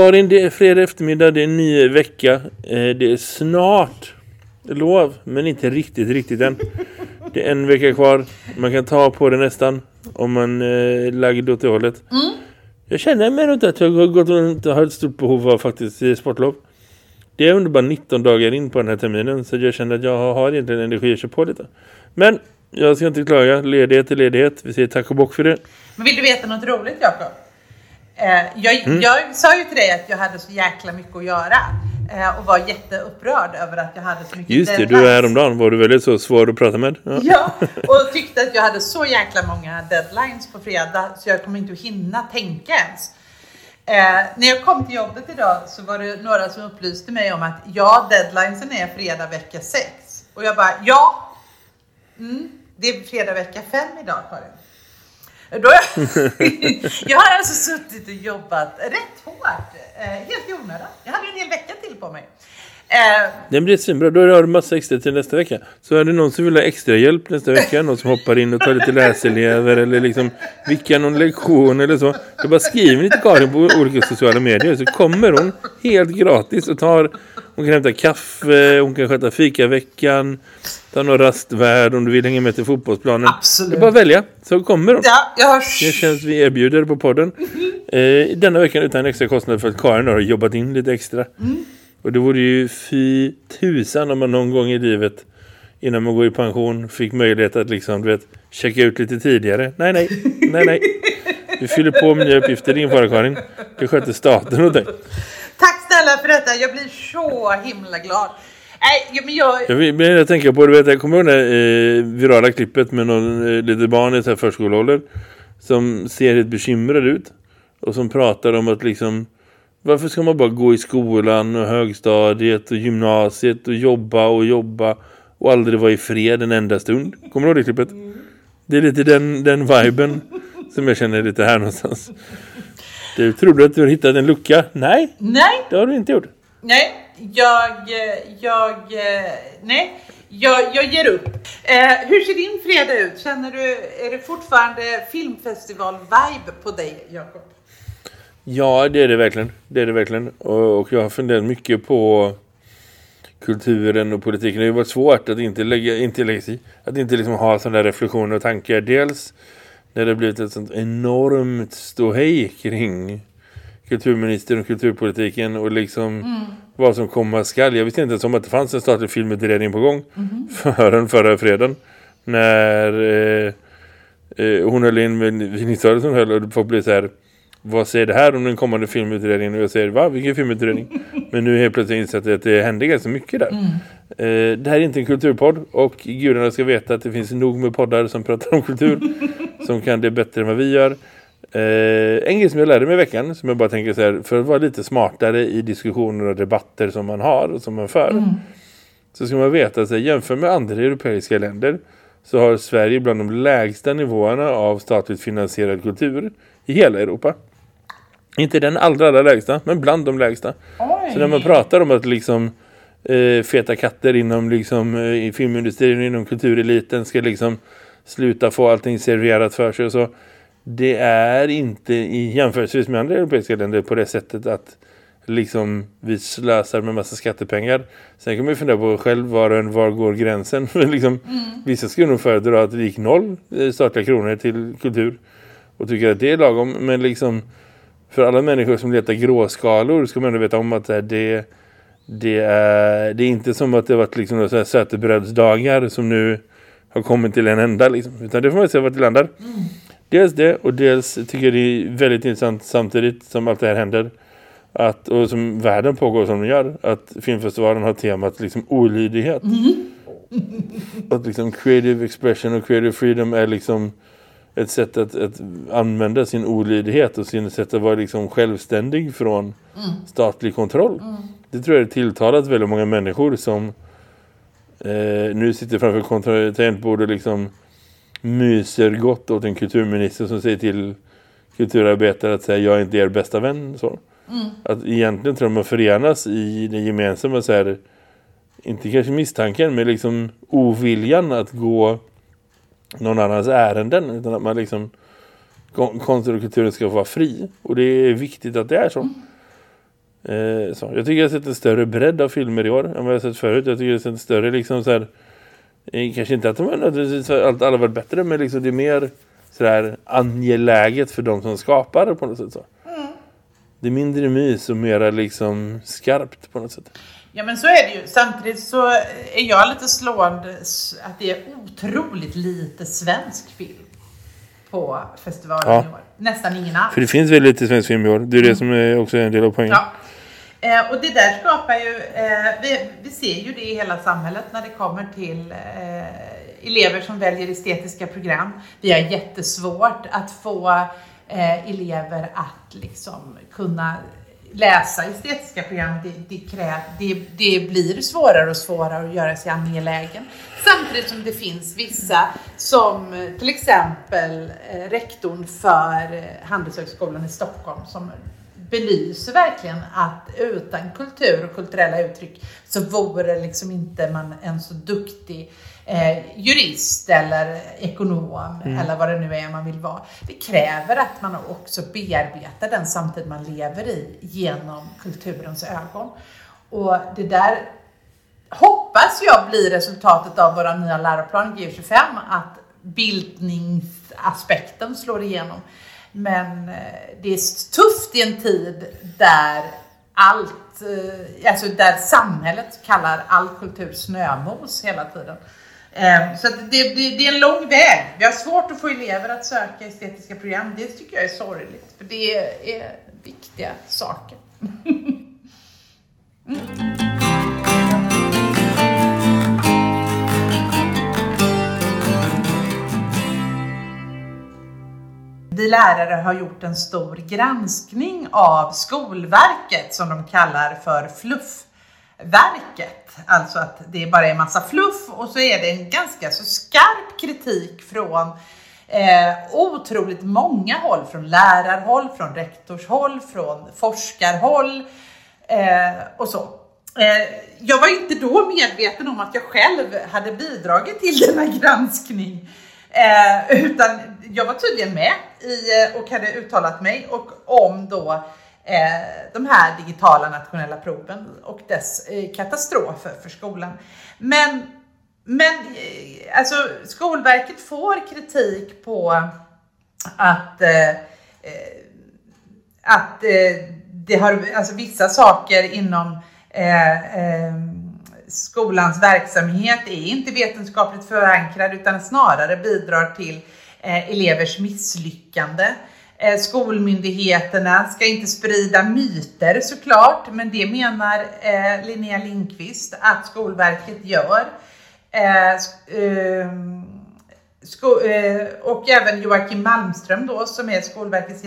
Karin, det är fredag eftermiddag, det är en ny vecka. Eh, det är snart lov, men inte riktigt, riktigt än. Det är en vecka kvar. Man kan ta på det nästan om man är eh, lagd åt det hållet. Mm. Jag känner mig inte att jag har gått runt och har ett stort behov av faktiskt sportlov. Det är under bara 19 dagar in på den här terminen så jag känner att jag har egentligen energi att köra på lite. Men jag ska inte klaga. Ledighet är ledighet. Vi säger tack och bock för det. Men vill du veta något roligt, Jakob? Eh, jag, mm. jag sa ju till dig att jag hade så jäkla mycket att göra eh, och var jätteupprörd över att jag hade så mycket Just det, deadlines. du är häromdagen var du väldigt så svår att prata med. Ja. ja, och tyckte att jag hade så jäkla många deadlines på fredag så jag kommer inte att hinna tänka ens. Eh, när jag kom till jobbet idag så var det några som upplyste mig om att ja, deadlinesen är fredag vecka 6. Och jag bara, ja, mm, det är fredag vecka 5 idag Karin. Då, jag har alltså suttit och jobbat rätt hårt, eh, helt i onödan. Jag hade en hel vecka till på mig. Eh, det blir svinbra. Då har du massa extra till nästa vecka. Så är det någon som vill ha extra hjälp nästa vecka, någon som hoppar in och tar lite läselever eller liksom vickar någon lektion eller så. Då bara skriver ni till Karin på olika sociala medier så kommer hon helt gratis och tar hon kan hämta kaffe, hon kan sköta fikaveckan, ta någon rastvärd om du vill hänga med till fotbollsplanen. Absolut. Det är bara att välja, så kommer hon. Ja, jag... Det känns vi erbjuder på podden. Eh, denna veckan utan extra kostnad för att Karin har jobbat in lite extra. Mm. Och det vore ju fy tusan om man någon gång i livet innan man går i pension fick möjlighet att liksom, du vet, checka ut lite tidigare. Nej, nej, nej, nej. Du fyller på med nya uppgifter, din fara Karin. Du sköter staten och dig. Tack snälla för detta, jag blir så himla glad. Nej, men jag... Jag, jag tänker på, du vet, jag kommer ihåg det eh, virala klippet med någon eh, lite barn i förskoleålder som ser helt bekymrad ut och som pratar om att liksom varför ska man bara gå i skolan och högstadiet och gymnasiet och jobba och jobba och aldrig vara i fred en enda stund? Kommer du ihåg det klippet? Det är lite den, den viben som jag känner lite här någonstans. Du trodde att du har hittat en lucka? Nej. Nej. Det har du inte gjort. Nej, jag, jag, nej, jag, jag ger upp. Eh, hur ser din fredag ut? Känner du, är det fortfarande filmfestival-vibe på dig, Jakob? Ja, det är det verkligen. Det är det verkligen. Och, och jag har funderat mycket på kulturen och politiken. Det har varit svårt att inte lägga, inte lägga sig Att inte liksom ha sådana reflektioner och tankar. Dels när det blivit ett sånt enormt ståhej kring kulturministern och kulturpolitiken och liksom mm. vad som komma skall. Jag visste inte ens om att det fanns en statlig filmutredning på gång mm. förrän förra fredagen när eh, eh, hon höll in med vittnesmålet som höll och folk blev så här vad säger det här om den kommande filmutredningen? Och jag säger, va? Vilken filmutredning? Men nu helt plötsligt insett att det händer ganska mycket där. Mm. Eh, det här är inte en kulturpodd och gudarna ska veta att det finns nog med poddar som pratar om kultur som kan det bättre än vad vi gör. Eh, en grej som jag lärde mig i veckan som jag bara tänker så här, för att vara lite smartare i diskussioner och debatter som man har och som man för mm. så ska man veta att jämför med andra europeiska länder så har Sverige bland de lägsta nivåerna av statligt finansierad kultur i hela Europa. Inte den allra, allra lägsta, men bland de lägsta. Oj. Så när man pratar om att liksom eh, feta katter inom liksom, eh, i filmindustrin och inom kultureliten ska liksom sluta få allting serverat för sig och så. Det är inte i jämförelse med andra europeiska länder på det sättet att liksom vi slösar med massa skattepengar. Sen kan man ju fundera på själv var, en, var går gränsen. liksom, mm. Vissa skulle nog föredra att det gick noll eh, statliga kronor till kultur och tycker att det är lagom. Men liksom för alla människor som letar gråskalor ska man ändå veta om att det, det, är, det är inte som att det varit liksom sötebrödsdagar som nu har kommit till en enda. Liksom. Utan det får man se vart det landar. Mm. Dels det och dels tycker jag det är väldigt intressant samtidigt som allt det här händer. Att, och som världen pågår som den gör. Att filmfestivalen har temat liksom olydighet. Mm. att liksom creative expression och creative freedom är liksom ett sätt att, att använda sin olydighet och sin sätt att vara liksom självständig från statlig kontroll. Det tror jag är tilltalat väldigt många människor som eh, nu sitter framför tangentbord och liksom myser gott åt en kulturminister som säger till kulturarbetare att säga jag är inte er bästa vän. Så. Att egentligen tror jag man förenas i det gemensamma så här, inte kanske misstanken men liksom oviljan att gå någon annans ärenden utan att man liksom kon- konsten och kulturen ska få vara fri. Och det är viktigt att det är så. Eh, så. Jag tycker jag har sett en större bredd av filmer i år än vad jag har sett förut. Jag tycker jag har sett en större liksom så här, eh, kanske inte att de har nödvändigtvis allt- alla varit bättre men liksom det är mer sådär angeläget för de som skapar på något sätt så. Det är mindre mys och mera liksom skarpt på något sätt. Ja men så är det ju. Samtidigt så är jag lite slående att det är otroligt lite svensk film på festivalen Ja. i år. Nästan ingen alls. För det finns väldigt lite svensk film i år. Det är det som är också en del av poängen. Ja. Eh, och det där skapar ju, eh, vi, vi ser ju det i hela samhället när det kommer till eh, elever som väljer estetiska program. Vi har jättesvårt att få eh, elever att liksom kunna läsa estetiska program. Det, det, krä, det, det blir svårare och svårare att göra sig angelägen. Samtidigt som det finns vissa som till exempel eh, rektorn för eh, Handelshögskolan i Stockholm som belyser verkligen att utan kultur och kulturella uttryck så vore liksom inte man en så duktig eh, jurist eller ekonom eller vad det nu är man vill vara. Det kräver att man också bearbetar den samtid man lever i genom kulturens ögon. Och det där hoppas jag blir resultatet av våra nya läroplan G25 att bildningsaspekten slår igenom. Men eh, det är tufft i en tid där allt, eh, alltså där samhället kallar all kultur snömos hela tiden. Ehm, så det, det, det är en lång väg. Vi har svårt att få elever att söka estetiska program. Det tycker jag är sorgligt, för det är viktiga saker. Mm. Vi lärare har gjort en stor granskning av Skolverket som de kallar för Fluffverket. Alltså att det bara är massa fluff och så är det en ganska så skarp kritik från eh, otroligt många håll. Från lärarhåll, från rektorshåll, från forskarhåll eh, och så. Eh, jag var inte då medveten om att jag själv hade bidragit till denna granskning. Eh, utan jag var tydligen med i, eh, och hade uttalat mig och om då eh, de här digitala nationella proven och dess eh, katastrofer för skolan. Men, men eh, alltså Skolverket får kritik på att eh, eh att eh, det har, alltså vissa saker inom eh, eh, skolans verksamhet är inte vetenskapligt förankrad utan snarare bidrar till eh, elevers misslyckande. Eh, skolmyndigheterna ska inte sprida myter såklart, men det menar eh, Linnea Lindqvist att Skolverket gör. Eh, ehm, Sko- eh, och även Joakim Malmström då som är Skolverkets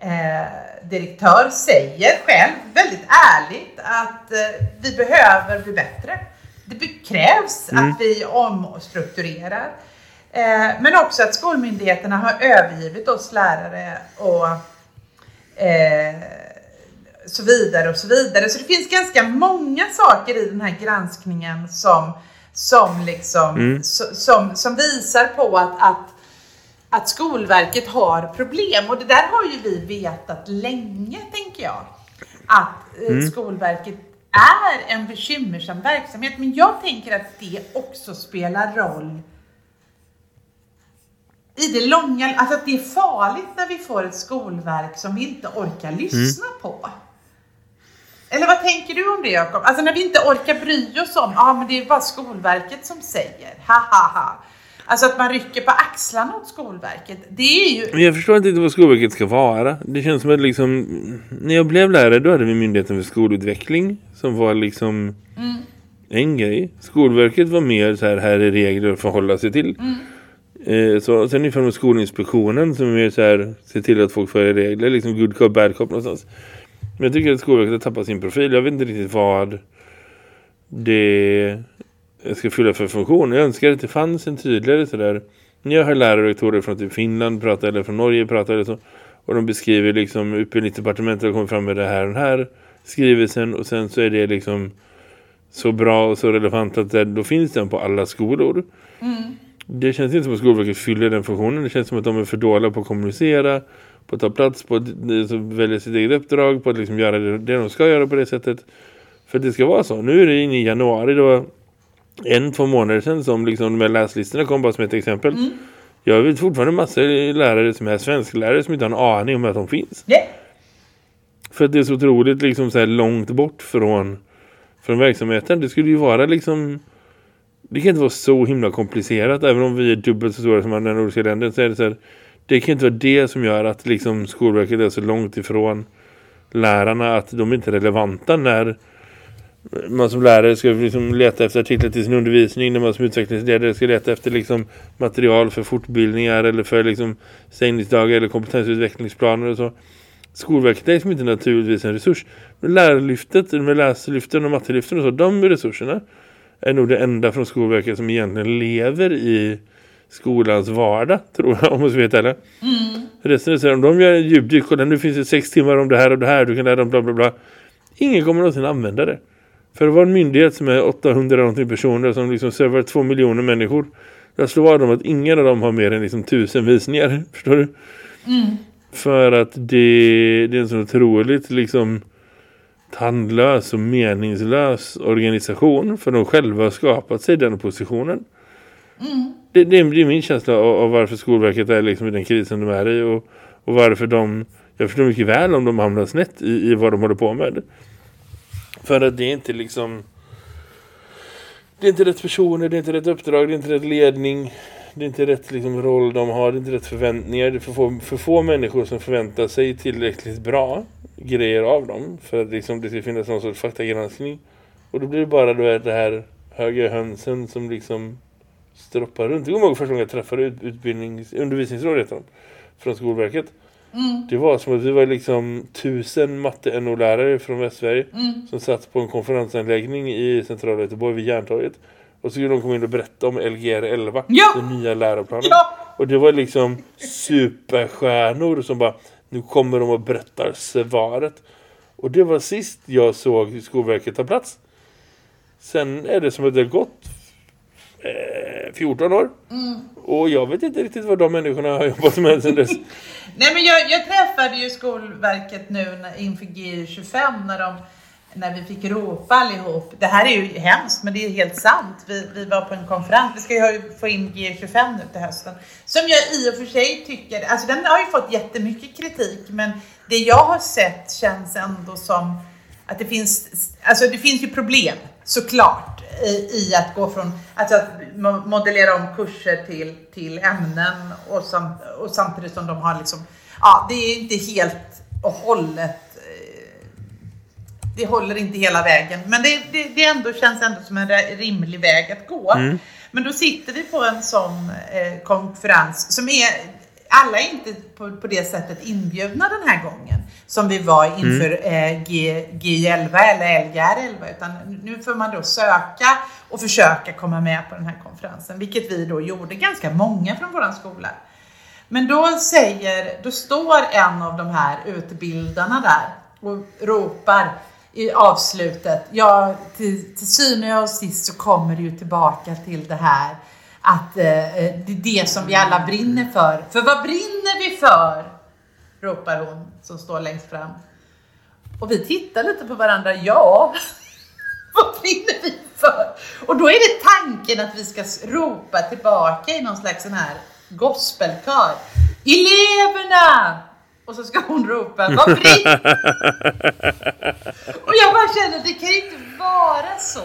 generaldirektör säger själv väldigt ärligt att eh, vi behöver bli bättre. Det krävs att vi omstrukturerar. Eh, men också att skolmyndigheterna har övergivit oss lärare och eh, så vidare och så vidare. Så det finns ganska många saker i den här granskningen som, som, liksom, so- som, som visar på att, att, att Skolverket har problem. Och det där har ju vi vetat länge, tänker jag. Att eh, Skolverket är en bekymmersam verksamhet. Men jag tänker att det också spelar roll i det långa, alltså att det är farligt när vi får ett skolverk som vi inte orkar lyssna på. Eller vad tänker du om det Jakob? Alltså när vi inte orkar bry oss om, ja ah, men det är bara Skolverket som säger, ha ha ha. Alltså att man rycker på axlarna åt Skolverket, det är ju, jag förstår inte vad Skolverket ska vara. Det känns som att liksom, när jag blev lärare då hade vi Myndigheten för skolutveckling som var liksom en grej. Skolverket var mer så här, här är regler att förhålla sig till. Eh, så, sen inför de Skolinspektionen som är så här, ser till att folk följer regler. Liksom good cop, bad cop någonstans. Men jag tycker att Skolverket har tappat sin profil. Jag vet inte riktigt vad det ska fylla för funktion. Jag önskar att det fanns en tydligare sådär. Jag hör rektorer från typ Finland prata eller från Norge prata eller så. Och de beskriver liksom utbildningsdepartementet har kommit fram med det här och den här skrivelsen. Och sen så är det liksom så bra och så relevant att det, då finns den på alla skolor. Mm. Det känns inte som att Skolverket fyller den funktionen. Det känns som att de är för dåliga på att kommunicera, på att ta plats, på att välja sitt eget uppdrag, på att liksom göra det, det de ska göra på det sättet. För det ska vara så. Nu är det inne i januari då en, två månader sedan som liksom här läslistorna kom bara som ett exempel. Mm. Jag vet fortfarande massor lärare som är svensklärare som inte har en aning om att de finns. Yeah. För att det är så otroligt liksom så långt bort från, från verksamheten. Det skulle ju vara liksom... Det kan inte vara så himla komplicerat. Även om vi är dubbelt så stora som andra nordiska länder så är det så här, Det kan inte vara det som gör att liksom Skolverket är så långt ifrån lärarna att de inte är relevanta när man som lärare ska liksom leta efter artiklar till sin undervisning när man som utvecklingsledare ska leta efter liksom material för fortbildningar eller för liksom stängningsdagar eller kompetensutvecklingsplaner och så. Skolverket är liksom inte naturligtvis en resurs. Men lärarlyftet, med läslyften och mattelyften och så, de resurserna är nog det enda från Skolverket som egentligen lever i skolans vardag, tror jag, om man ska veta det. Mm. Resten är så här, om de gör en djupdyk, kolla nu finns det sex timmar om det här och det här, du kan lära dem bla bla bla. Ingen kommer någonsin använda det. För att vara en myndighet som är 800 någonting personer som liksom servar två miljoner människor. Jag slår vad om att ingen av dem har mer än liksom tusen visningar. Förstår du? Mm. För att det, det är en så otroligt liksom tandlös och meningslös organisation. För de själva har skapat sig den positionen. Mm. Det, det, det, är min känsla av, av, varför Skolverket är liksom i den krisen de är i. Och, och varför de, jag förstår mycket väl om de hamnar snett i, i vad de håller på med. För att det är inte liksom... Det är inte rätt personer, det är inte rätt uppdrag, det är inte rätt ledning. Det är inte rätt liksom, roll de har, det är inte rätt förväntningar. Det är för få, för få människor som förväntar sig tillräckligt bra grejer av dem. För att liksom, det ska finnas någon sorts faktagranskning. Och då blir det bara då det här höga hönsen som liksom stroppar runt. Jag kommer ihåg första gången jag träffade utbildnings, undervisningsrådet från Skolverket. Mm. Det var som att vi var liksom tusen matte-NO-lärare från Västsverige mm. som satt på en konferensanläggning i centrala Göteborg vid Järntorget. Och så skulle de komma in och berätta om Lgr 11, ja! den nya läroplanen. Ja! Och det var liksom superstjärnor som bara, nu kommer de och berättar svaret. Och det var sist jag såg Skolverket ta plats. Sen är det som att det har gått eh, 14 år. Mm. Och jag vet inte riktigt vad de människorna har jobbat med sedan dess. Nej men jag, jag träffade ju Skolverket nu inför G25 när de när vi fick ropa allihop. Det här är ju hemskt, men det är helt sant. Vi, vi var på en konferens, vi ska ju få in G25 nu till hösten. Som jag i och för sig tycker, alltså den har ju fått jättemycket kritik, men det jag har sett känns ändå som att det finns, alltså det finns ju problem såklart i, att gå från alltså att modellera om kurser till, till ämnen och, sam, och samtidigt som de har liksom, ja det är inte helt och hållet eh, det håller inte hela vägen, men det, det, det ändå känns ändå som en rimlig väg att gå. Mm. Men då sitter vi på en sån eh, konferens som är alla är inte på, på det sättet inbjudna den här gången som vi var inför mm. eh, G, G11 eller LGR11 utan nu får man då söka och försöka komma med på den här konferensen vilket vi då gjorde ganska många från våran skola. Men då säger, då står en av de här utbildarna där och ropar i avslutet, ja till, till syvende och sist så kommer det ju tillbaka till det här att eh, eh, det är det som vi alla brinner för. För vad brinner vi för? Ropar hon som står längst fram. Och vi tittar lite på varandra. Ja, vad brinner vi för? Och då är det tanken att vi ska ropa tillbaka i någon slags sån här gospelkör. Eleverna! Och så ska hon ropa, vad brinner? Och jag bara känner, det kan ju inte vara så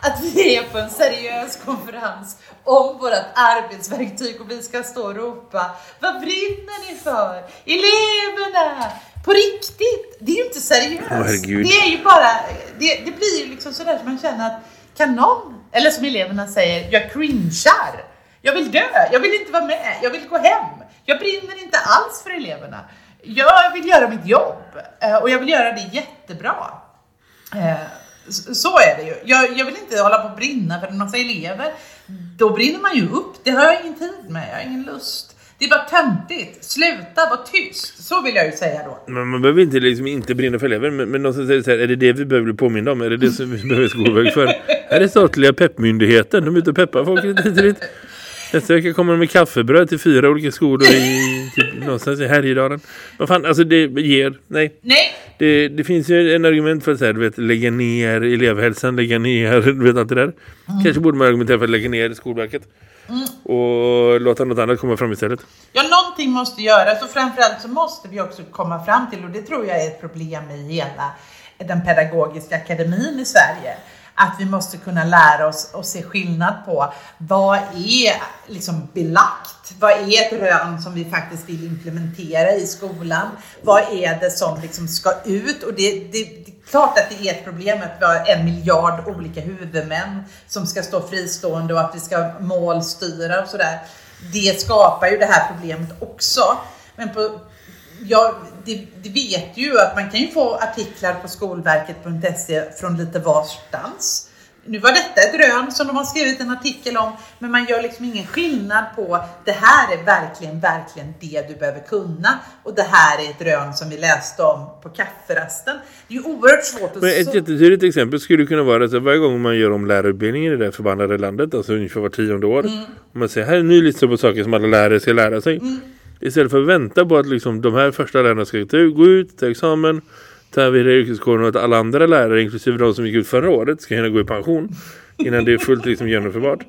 att vi är på en seriös konferens om vårt arbetsverktyg och vi ska stå och ropa Vad brinner ni för? Eleverna! På riktigt! Det är ju inte seriöst. Oh, det är ju bara, det, det blir ju liksom sådär som man känner att kan någon, eller som eleverna säger, jag cringear. Jag vill dö, jag vill inte vara med, jag vill gå hem. Jag brinner inte alls för eleverna. Jag vill göra mitt jobb eh, och jag vill göra det jättebra. Så är det ju. Jag, jag vill inte hålla på att brinna för en massa elever. Då brinner man ju upp. Det har jag ingen tid med, jag har ingen lust. Det är bara töntigt. Sluta, var tyst. Så vill jag ju säga då. Men man behöver inte, liksom, inte brinna för elever. Men, men någonstans är det så här, är det det vi behöver bli påminna om? Är det det som vi behöver Skolverket för? Är det statliga peppmyndigheten? De är ute och peppar folk lite. Nästa vecka kommer de med kaffebröd till fyra olika skolor i typ, någonstans i Härjedalen. Vad fan, alltså det ger, nej. Nej. Det, det finns ju en argument för att säga, du vet, lägga ner elevhälsan, lägga ner, du vet allt det där. Mm. Kanske borde man argumentera för att lägga ner Skolverket. Mm. Och låta något annat komma fram istället. Ja, någonting måste göras och framförallt så måste vi också komma fram till, och det tror jag är ett problem i hela den pedagogiska akademin i Sverige att vi måste kunna lära oss och se skillnad på vad är liksom belagt? Vad är ett rön som vi faktiskt vill implementera i skolan? Vad är det som liksom ska ut? Och det, det, det är klart att det är ett problem att vi har en miljard olika huvudmän som ska stå fristående och att vi ska målstyra och sådär. Det skapar ju det här problemet också. Men på, ja, det, det, vet ju att man kan ju få artiklar på skolverket.se från lite varstans. Nu var detta ett rön som de har skrivit en artikel om, men man gör liksom ingen skillnad på det här är verkligen, verkligen det du behöver kunna och det här är ett rön som vi läste om på kafferasten. Det är ju oerhört svårt att... Men ett jättetydligt exempel skulle kunna vara att varje gång man gör om lärarutbildningen i det förbannade landet, alltså ungefär var tionde år, mm. man säger här är en ny lista på saker som alla lärare ska lära sig. Mm Istället för att vänta på att liksom, de här första lärarna ska gå ut, ta examen, ta vid yrkeskåren och att alla andra lärare, inklusive de som gick ut förra året, ska hinna gå i pension innan det är fullt liksom genomförbart.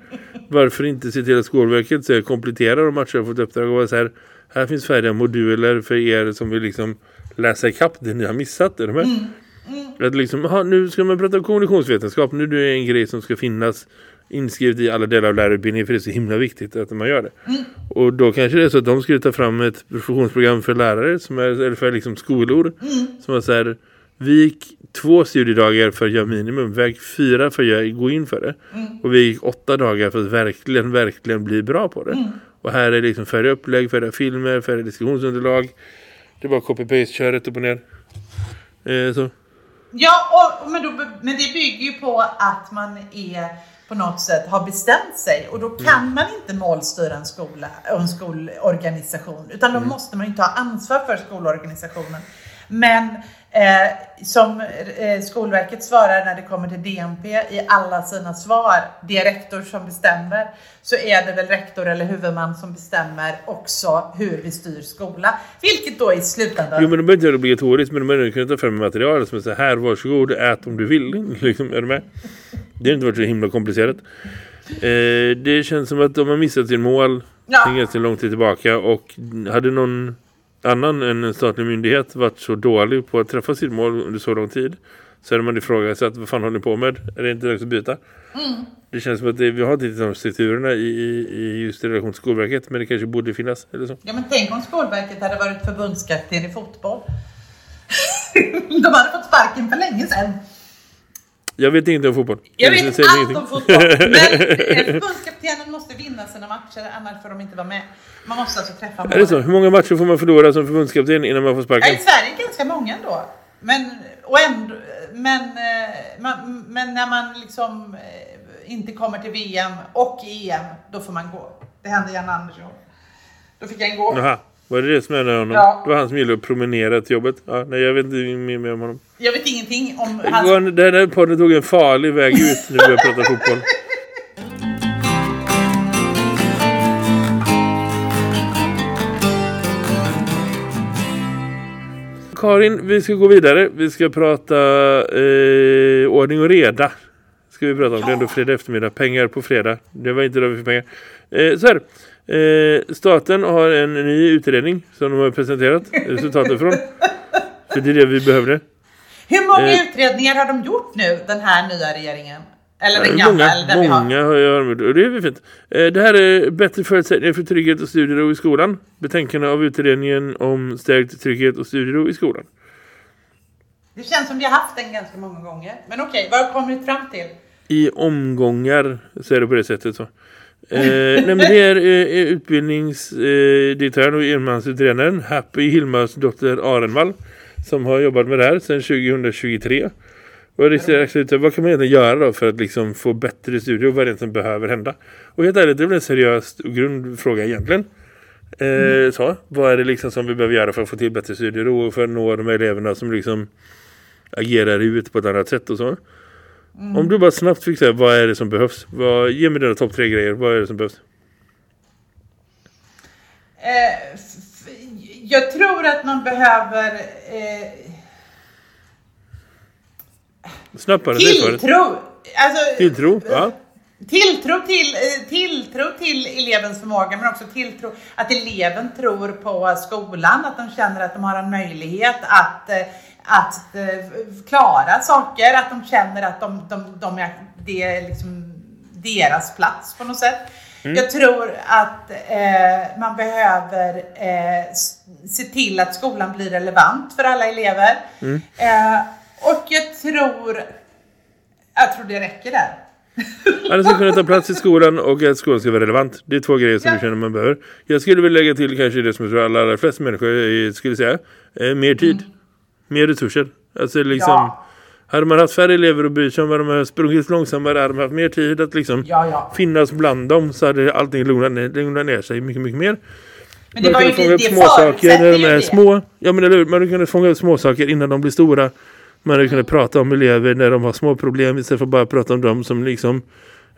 Varför inte se till att Skolverket så kompletterar de matcher och fått uppdrag och vara så här, här finns färdiga moduler för er som vill liksom läsa ikapp det ni har missat. Är? Mm. Mm. Att liksom, aha, nu ska man prata om kognitionsvetenskap, nu är det en grej som ska finnas inskrivet i alla delar av lärarutbildningen för det är så himla viktigt att man gör det. Mm. Och då kanske det är så att de skulle ta fram ett professionsprogram för lärare som är, eller för liksom skolor mm. som är så här vik två studiedagar för att göra minimum, väg fyra för att gå in för det. Mm. Och vi gick åtta dagar för att verkligen, verkligen bli bra på det. Mm. Och här är liksom färre upplägg, färre filmer, färre diskussionsunderlag. Det är bara copy-paste, kör rätt upp och ner. Eh, så. Ja, och, men, då, men det bygger ju på att man är på något sätt har bestämt sig och då kan mm. man inte målstyra en skola och en skolorganisation utan då mm. måste man ju ta ansvar för skolorganisationen. Men Eh, som eh, Skolverket svarar när det kommer till DNP i alla sina svar, det är rektor som bestämmer, så är det väl rektor eller huvudman som bestämmer också hur vi styr skola. Vilket då i slutändan... Jo, men de behöver inte göra det obligatoriskt, men de kunna ta fram material som är så här, varsågod, ät om du vill. Liksom, är du med? Det har inte varit så himla komplicerat. Eh, det känns som att de har missat sin mål ja. en ganska lång tid tillbaka och hade någon annan än en statlig myndighet varit så dålig på att träffa sitt mål under så lång tid så hade man ifrågasatt vad fan håller ni på med? Är det inte dags att byta? Mm. Det känns som att det, vi har inte de strukturerna i, i, just i relation till Skolverket men det kanske borde finnas eller så. Ja men tänk om Skolverket hade varit förbundskapten i fotboll. de hade fått sparken för länge sedan. Jag vet inte om fotboll. Jag vet allt ingenting. om fotboll. Men förbundskaptenen måste vinna sina matcher, annars får de inte vara med. Man måste alltså träffa mål. Är det så? Hur många matcher får man förlora som förbundskapten innan man får sparken? Ja, I Sverige ganska många ändå. Men, och ändå, men, eh, man, men när man liksom eh, inte kommer till VM och EM, då får man gå. Det hände Jan Andersson. Då fick han gå. Jaha. Var det det som hände honom? Ja. Det var han som gillade att promenera till jobbet. Ja, nej, jag vet inte mer om honom. Jag vet ingenting om hans... Den här podden tog en farlig väg ut när vi började prata fotboll. Karin, vi ska gå vidare. Vi ska prata eh, ordning och reda. Ska vi prata om. Ja. Det är ändå fredag eftermiddag. Pengar på fredag. Det var inte då vi fick pengar. Eh, så här. Eh, staten har en ny utredning som de har presenterat resultatet från. För det är det vi behövde. Hur många eh, utredningar har de gjort nu, den här nya regeringen? Eller den gamla, många, eller många vi har. har jag och det är fint. Eh, det här är bättre förutsättningar för trygghet och studiero i skolan. Betänkande av utredningen om stärkt trygghet och studiero i skolan. Det känns som vi har haft den ganska många gånger. Men okej, vad har kommit fram till? I omgångar så är det på det sättet så. Eh, nej men det är eh, utbildningsdirektören eh, och enmansutredaren Happy Hilmas dotter Arenvall som har jobbat med det här sedan 2023. Och det är, vad kan man egentligen göra då för att liksom få bättre studier och vad det som behöver hända? Och helt ärligt, det är väl en seriös grundfråga egentligen. Eh, mm. så, vad är det liksom som vi behöver göra för att få till bättre studier och för att nå de eleverna som liksom agerar ut på ett annat sätt och så. Mm. Om du bara snabbt fick säga vad är det som behövs? Vad, ge mig dina topp tre grejer. Vad är det som behövs? Eh, jag tror att man behöver eh, Snabbare tilltro. Alltså, tilltro, ja. Tilltro till, eh, tilltro till elevens förmåga men också tilltro att eleven tror på skolan, att de känner att de har en möjlighet att eh, att eh, klara saker, att de känner att de, de, de är, det är liksom deras plats på något sätt. Mm. Jag tror att eh, man behöver eh, se till att skolan blir relevant för alla elever. Mm. Eh, och jag tror, jag tror det räcker där. Alla ska kunna ta plats i skolan och att skolan ska vara relevant. Det är två grejer som ja. du känner man behöver. Jag skulle vilja lägga till kanske det som jag tror alla, alla flesta människor skulle säga. Eh, mer tid. Mm mer resurser. Alltså liksom... Ja. Hade man haft färre elever att bry sig om, hade man sprungit långsammare, hade man haft mer tid att liksom ja, ja. finnas bland dem så hade allting lugnat ner, lugnat ner sig mycket, mycket mer. Men det man var ju fånga upp små saker när de är det. små. Ja, men eller, man hade kunnat fånga upp små saker innan de blir stora. Man hade kunnat prata om elever när de har små problem istället för att bara prata om dem som liksom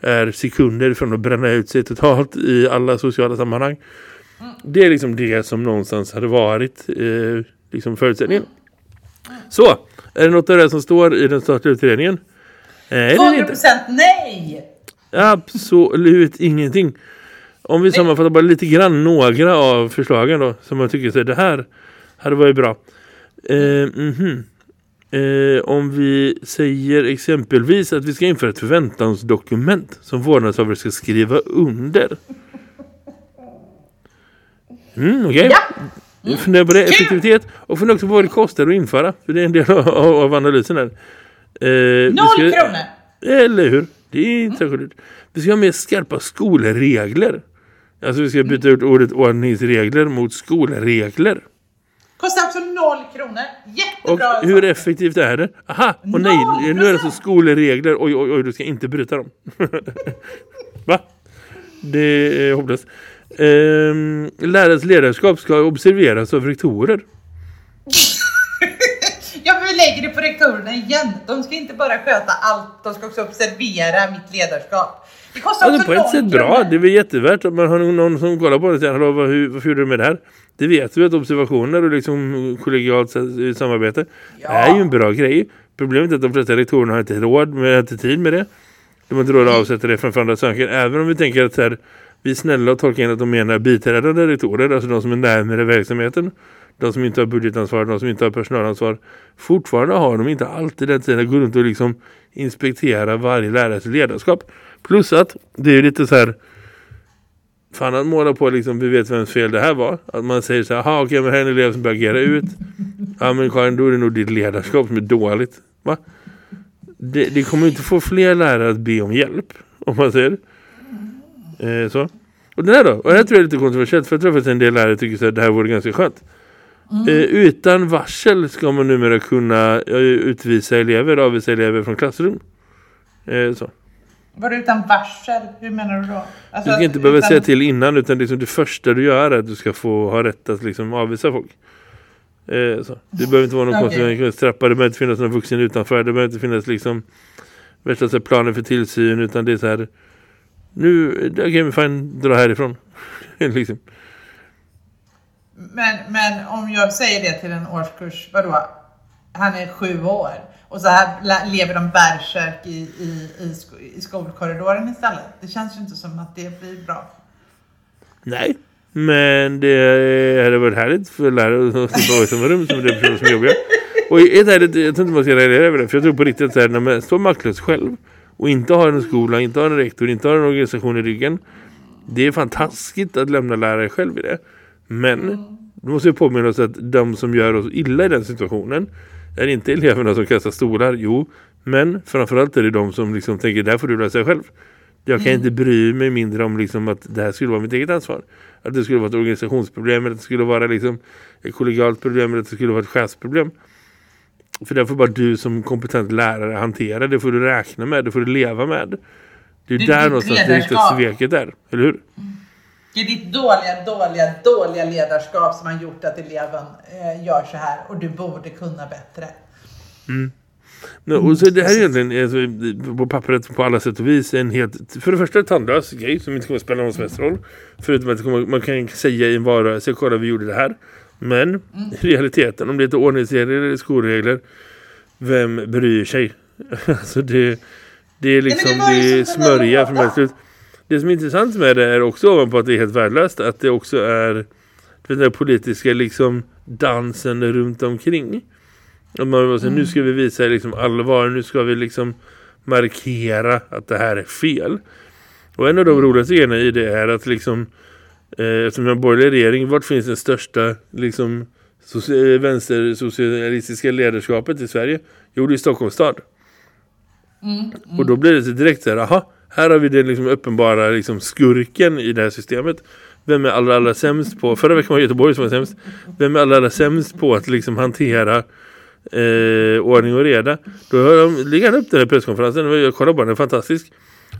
är sekunder från att bränna ut sig totalt i alla sociala sammanhang. Mm. Det är liksom det som någonstans hade varit eh, liksom förutsättningen. Mm. Så, är det något av det som står i den statliga utredningen? Nej, 100% nej! Absolut ingenting. Om vi sammanfattar bara lite grann några av förslagen då, som man tycker att det här hade varit bra. Eh, mm -hmm. eh, om vi säger exempelvis att vi ska införa ett förväntansdokument som vårdnadshavare ska skriva under. Mm, okej. Okay. Ja. Mm. Fundera på det, effektivitet. Och fundera också på vad det kostar att införa. För det är en del av, av analysen här. Eh, Noll ska, kronor! Eller hur? Det är inte särskilt dyrt. Vi ska ha mer skarpa skolregler. Alltså vi ska byta ut ordet ordningsregler mot skolregler. Kostar också noll kronor. Jättebra. Och hur effektivt är det? Aha, och nej, nu är det alltså skolregler. Oj, oj, oj, du ska inte bryta dem. Va? Det är hopplöst. Ehm, lärares ledarskap ska observeras av rektorer. ja, men vi lägger det på rektorerna igen. De ska inte bara sköta allt, de ska också observera mitt ledarskap. Det kostar alltså, på ett sätt bra, det är väl jättevärt att man har någon som kollar på det och säger, hallå, vad, hur, varför gjorde du med det här? Det vet vi att observationer och liksom kollegialt samarbete ja. är ju en bra grej. Problemet är att de flesta rektorerna har inte råd med, inte tid med det. De har inte råd att avsätta det framför andra saker. Även om vi tänker att så här, vi är snälla och tolkar in att de menar biträdande rektorer, alltså de som är närmare verksamheten. De som inte har budgetansvar, de som inte har personalansvar. Fortfarande har de inte alltid den tiden att gå runt och liksom inspektera varje lärares ledarskap. Plus att det är lite så här fan att måla på liksom, vi vet vems fel det här var. Att man säger så här, okej okay, men här är en elev som börjar agera ut. Ja men Karin, då är det nog ditt ledarskap som är dåligt. Va? Det, det kommer inte få fler lärare att be om hjälp, om man säger. Eh, så. Och det här då? Och det här tror jag är lite kontroversiellt för jag tror att en del lärare tycker att det här vore ganska skönt. Mm. Eh, utan varsel ska man numera kunna eh, utvisa elever, avvisa elever från klassrum. Eh, så. Var det utan varsel? Hur menar du då? Alltså, du ska inte behöva utan... säga till innan utan liksom det första du gör är att du ska få ha rätt att liksom avvisa folk. Eh, så. Det behöver inte vara någon okay. konstig trappa, det behöver inte finnas någon vuxen utanför, det behöver inte finnas liksom värsta planer för tillsyn utan det är så här nu, okej okay, fan dra härifrån. liksom. Men, men om jag säger det till en årskurs, vadå? Han är sju år. Och så här lever de bärsärk i, i, i, i skolkorridoren istället. Det känns ju inte som att det blir bra. Nej, men det hade varit härligt för lärare att slippa i samma rum som det personer som jobbar. Och ett härligt, jag tror inte man ska reagera över det. För jag tror på riktigt att när man står maktlös själv och inte har en skola, inte har en rektor, inte har en organisation i ryggen. Det är fantastiskt att lämna lärare själv i det. Men mm. du måste ju påminna oss att de som gör oss illa i den situationen är inte eleverna som kastar stolar, jo. Men framförallt är det de som liksom tänker, där får du lära sig själv. Jag kan mm. inte bry mig mindre om liksom att det här skulle vara mitt eget ansvar. Att det skulle vara ett organisationsproblem, eller att det skulle vara liksom ett kollegialt problem, eller att det skulle vara ett chefsproblem. För det får bara du som kompetent lärare hantera. Det får du räkna med, det får du leva med. Det är det, där någonstans det riktigt sveket är, eller hur? Mm. Det är ditt dåliga, dåliga, dåliga ledarskap som har gjort att eleven eh, gör så här och du borde kunna bättre. Mm. No, och så det här är egentligen alltså, på pappret på alla sätt och vis en helt, för det första en tandlös grej som inte kommer att spela någon som helst roll. Förutom att man kan säga i en varelse, kolla vi gjorde det här. Men mm. i realiteten, om det är ordningsregler eller skolregler, vem bryr sig? alltså det, det är liksom Nej, det, det är smörja för mig Det som är intressant med det är också ovanpå att det är helt värdelöst att det också är den där politiska liksom dansen runt omkring. Och man säga, mm. nu ska vi visa liksom allvar, nu ska vi liksom markera att det här är fel. Och en av de mm. roligaste grejerna i det är att liksom eh, eftersom en borgerlig regering, vart finns den största liksom soci vänstersocialistiska ledarskapet i Sverige? Jo, det är Stockholms stad. Mm, mm. Och då blir det direkt så här, aha, här har vi den liksom uppenbara liksom skurken i det här systemet. Vem är allra, allra sämst på, förra veckan var Göteborg som var sämst. Vem är allra, allra sämst på att liksom hantera eh, ordning och reda. Då har de ligger upp den här presskonferensen. Jag kollar bara, den är fantastisk.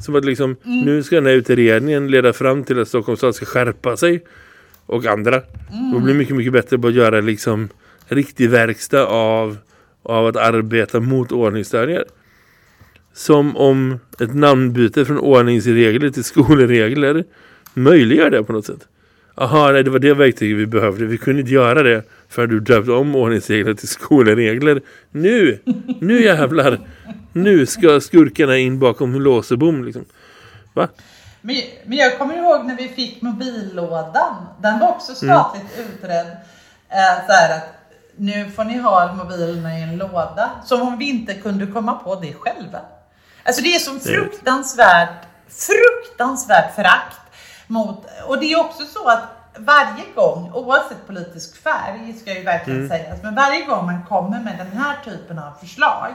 Som att liksom, mm. nu ska den här utredningen leda fram till att Stockholms stad ska skärpa sig. Och andra. Mm. Och bli mycket, mycket bättre på att göra liksom riktig verkstad av, av att arbeta mot ordningsstörningar. Som om ett namnbyte från ordningsregler till skolregler möjliggör det på något sätt. Aha, nej, det var det verktyget vi behövde. Vi kunde inte göra det för du döpt om ordningsregler till skolregler. Nu, nu jävlar. Nu ska skurkarna in bakom lås och bom liksom. Va? Men, men jag kommer ihåg när vi fick mobillådan. Den var också statligt mm. utredd. Eh, så här att nu får ni ha mobilerna i en låda. Som om vi inte kunde komma på det själva. Alltså det är som fruktansvärt, fruktansvärt förakt mot, och det är också så att varje gång, oavsett politisk färg ska ju verkligen mm. sägas, men varje gång man kommer med den här typen av förslag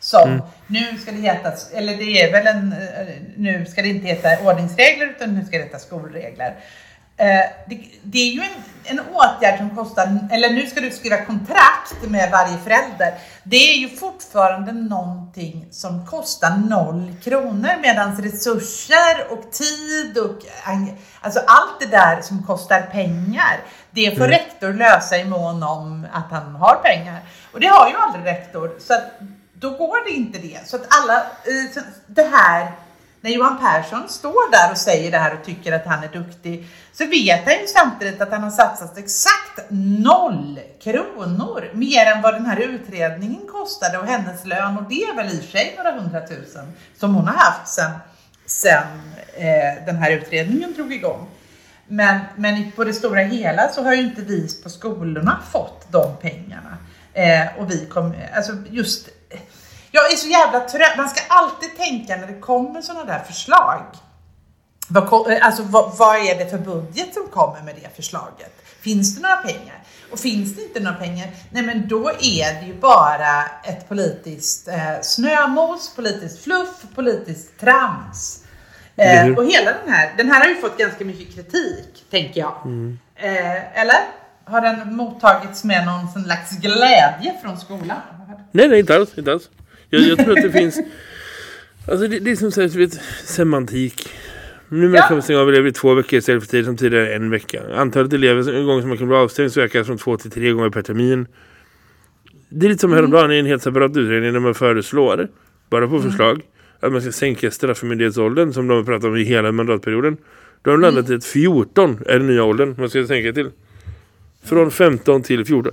som mm. nu ska det heta, eller det är väl en, eh, nu ska det inte heta ordningsregler utan nu ska det heta skolregler. Eh, det, det, är ju en, en åtgärd som kostar, eller nu ska du skriva kontrakt med varje förälder. Det är ju fortfarande någonting som kostar noll kronor medan resurser och tid och alltså allt det där som kostar pengar, det får mm. rektor lösa i mån om att han har pengar. Och det har ju aldrig rektor, så att, då går det inte det. Så att alla, eh, det här när Johan Persson står där och säger det här och tycker att han är duktig så vet han ju samtidigt att han har satsat exakt noll kronor mer än vad den här utredningen kostade och hennes lön och det är väl i sig några hundratusen som hon har haft sen, sen eh, den här utredningen drog igång. Men, men på det stora hela så har ju inte vi på skolorna fått de pengarna. Eh, och vi kom, alltså just jag är så jävla trött. Man ska alltid tänka när det kommer sådana där förslag. Vad, alltså, vad, vad, är det för budget som kommer med det förslaget? Finns det några pengar? Och finns det inte några pengar, nej men då är det ju bara ett politiskt eh, snömos, politiskt fluff, politiskt trams. Eh, och hela den här, den här har ju fått ganska mycket kritik, tänker jag. Mm. Eh, eller? Har den mottagits med någon slags glädje från skolan? Nej, nej, inte alls. Inte alls. Jag, jag tror att det finns... Alltså det, det är som sagt, vet, semantik. Nu ja. kan man stänga av elever i två veckor istället för tid som tidigare en vecka. Antalet elever en gång som man kan bli avstängd så ökar från två till tre gånger per termin. Det är lite som mm. häromdagen i en helt separat utredning där man föreslår, bara på mm. förslag, att man ska sänka straffmyndighetsåldern som de har pratat om i hela mandatperioden. Då har de landat mm. i att 14 är den nya åldern man ska sänka till. Från 15 till 14.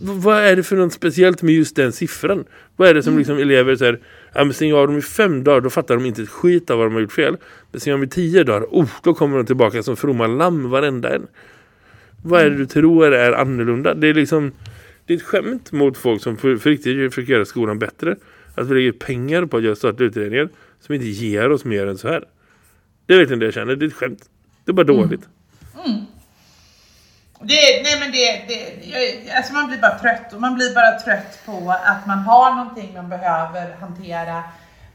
Vad är det för något speciellt med just den siffran? Vad är det som mm. liksom elever säger, ja men stänger av dem i fem dagar, då fattar de inte ett skit av vad de har gjort fel. Men stänger av dem i tio dagar, oh, då kommer de tillbaka som fromma lamm varenda en. Vad är det du tror är annorlunda? Det är liksom, det är ett skämt mot folk som för, för riktigt försöker göra skolan bättre. Att vi lägger pengar på att göra statliga utredningar som inte ger oss mer än så här. Det är verkligen det jag känner, det är ett skämt. Det är bara mm. dåligt. Mm. Det, nej men det, det, alltså man blir bara trött och man blir bara trött på att man har någonting man behöver hantera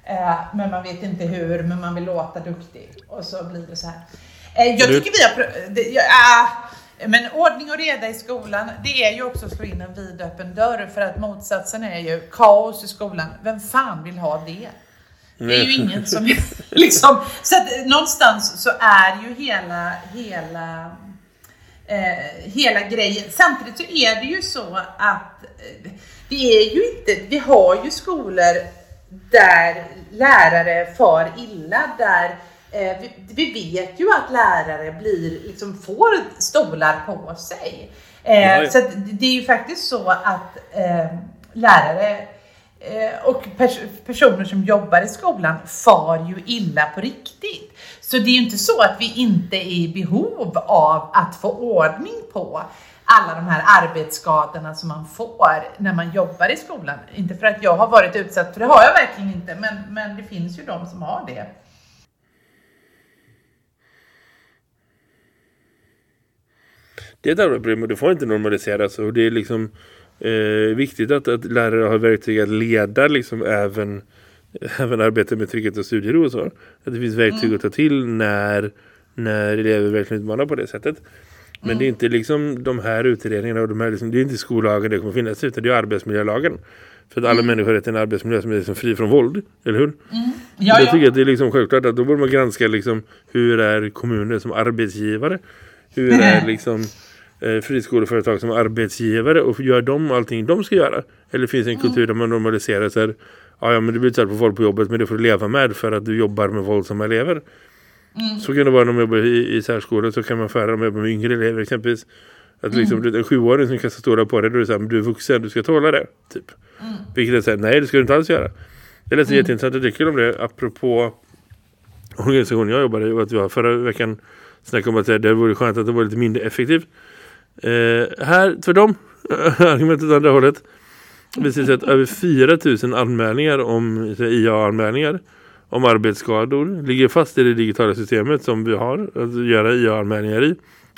Eh, men man vet inte hur, men man vill låta duktig. Och så blir det så här. Eh, jag tycker vi har... Det, ja, ah, men ordning och reda i skolan, det är ju också att slå in en vidöppen dörr för att motsatsen är ju kaos i skolan. Vem fan vill ha det? Det är ju ingen som liksom, så att någonstans så är ju hela, hela, eh, hela grejen. Samtidigt så är det ju så att eh, det är ju inte, vi har ju skolor där lärare far illa, där Eh, vi, vi, vet ju att lärare blir, liksom, får stolar på sig. Eh, så det är ju faktiskt så att eh, lärare eh, Eh, och pers personer som jobbar i skolan far ju illa på riktigt. Så det är ju inte så att vi inte är i behov av att få ordning på alla de här arbetsskadorna som man får när man jobbar i skolan. Inte för att jag har varit utsatt, för det har jag verkligen inte, men, men det finns ju de som har det. Det är ett problem och det får inte normaliseras och det är liksom eh, viktigt att, att lärare har verktyg att leda liksom även, även arbetet med trygghet och studiero och så. Att det finns verktyg mm. att ta till när, när elever verkligen utmanar på det sättet. Men mm. det är inte liksom de här utredningarna och de här liksom, det är inte skollagen det kommer finnas utan det är arbetsmiljölagen. För att alla mm. människor har en arbetsmiljö som är liksom fri från våld, eller hur? Mm. Ja, jag tycker att det är liksom självklart att då borde man granska liksom hur är kommuner som arbetsgivare? Hur är liksom eh, friskoleföretag som arbetsgivare och gör de allting de ska göra? Eller finns det en kultur där man normaliserar så här, ja, ja men du blir utsatt på folk på jobbet men det får du leva med för att du jobbar med våldsamma elever. Mm. Så kan det vara när man jobbar i, i särskolan så kan man föra dem med yngre elever exempelvis. Att liksom, mm. en sjuåring som kastar stålar på dig då är det så här, men du är vuxen, du ska tåla det. Typ. Mm. Vilket är så här, nej det ska du inte alls göra. Det är läste mm. jätteintressant artikel om det apropå organisationen jag jobbade i och att vi har förra veckan snackade om att det vore skönt att det var lite mindre effektivt. Eh, här, för dem, argumentet andra hållet. Vi ser att över 4000 anmälningar om IA-anmälningar om arbetsskador ligger fast i det digitala systemet som vi har att göra IA-anmälningar i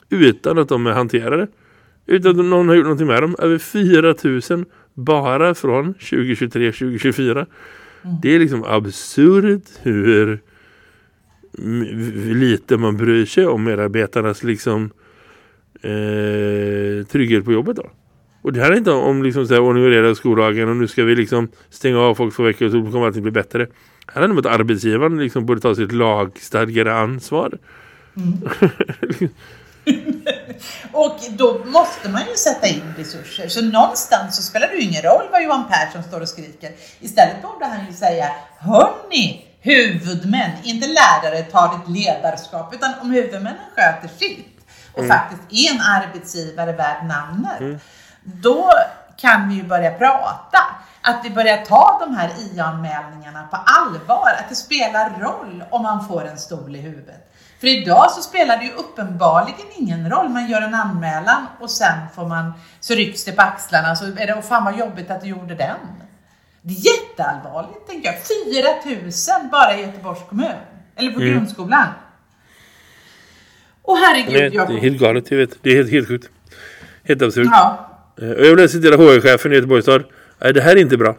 utan att de är hanterade. Utan att någon har gjort någonting med dem. Över 4000 bara från 2023-2024. Mm. Det är liksom absurt hur lite man bryr sig om medarbetarnas liksom eh, trygghet på jobbet då. Och det här är inte om liksom så här, ordning och reda skollagen och nu ska vi liksom stänga av folk för veckor och så kommer allting bli bättre. Här är det att arbetsgivaren liksom borde ta sitt lagstadgade ansvar. Mm. och då måste man ju sätta in resurser. Så någonstans så spelar det ju ingen roll vad Johan Persson står och skriker. Istället borde han ju säga, hörni, huvudmän, inte lärare tar ditt ledarskap, utan om huvudmännen sköter sitt och mm. faktiskt är en arbetsgivare värd namnet, mm. då kan vi ju börja prata. Att vi börjar ta de här IA-anmälningarna på allvar. Att det spelar roll om man får en stol i huvudet. För idag så spelar det ju uppenbarligen ingen roll. Man gör en anmälan och sen får man, så rycks det på axlarna. Så är det, och fan vad jobbigt att du gjorde den. Det är jätteallvarligt tänker jag. 4000 bara i Göteborgs kommun. Eller på mm. grundskolan. Åh herregud. Nej, jag... Det är helt galet, jag vet. Det är helt, helt sjukt. Helt absurt. Ja. Eh, och jag vill citera HR-chefen i Göteborgs stad. Nej, det här är inte bra.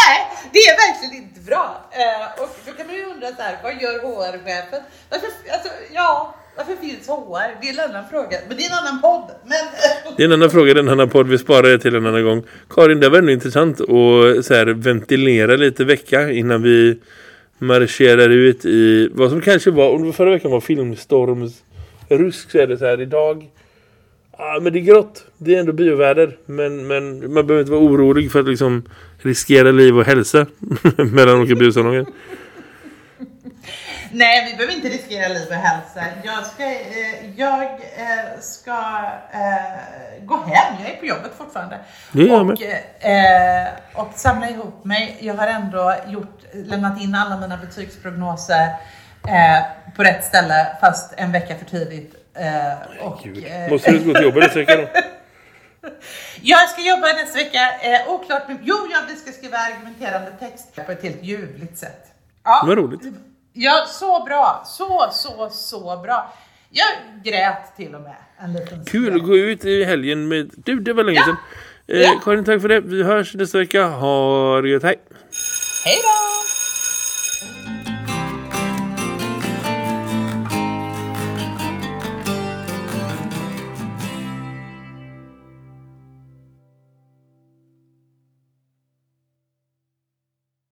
Nej, det är verkligen inte bra. Uh, och då kan man ju undra så här, vad gör HR-chefen? Varför, alltså, ja, varför finns HR? Det är en annan fråga. Men det är en annan podd. Men... det är en annan fråga, en annan podd. Vi sparar det till en annan gång. Karin, det var ändå intressant att så här, ventilera lite vecka innan vi marscherar ut i vad som kanske var, om förra veckan var filmstorms rusk så är det så här idag. Ja, men det är grått. Det är ändå bioväder. Men, men man behöver inte vara orolig för att liksom riskera liv och hälsa mellan olika biosalonger. Nej, vi behöver inte riskera liv och hälsa. Jag ska, eh, jag, eh, ska eh, gå hem. Jag är på jobbet fortfarande. Det gör och, eh, och samla ihop mig. Jag har ändå gjort, lämnat in alla mina betygsprognoser eh, på rätt ställe, fast en vecka för tidigt. Eh, och, Måste du gå till jobbet nästa vecka då? Jag ska jobba nästa vecka. Eh, oklart, men jo, jag ska skriva argumenterande text på ett helt ljuvligt sätt. Ja. Vad roligt. Ja, så bra. Så, så, så bra. Jag grät till och med en liten Kul att gå ut i helgen med... Du, det var länge ja. sedan. Eh, Ja. Karin, tack för det. Vi hörs nästa vecka. Ha det gött. Hej! Hej då!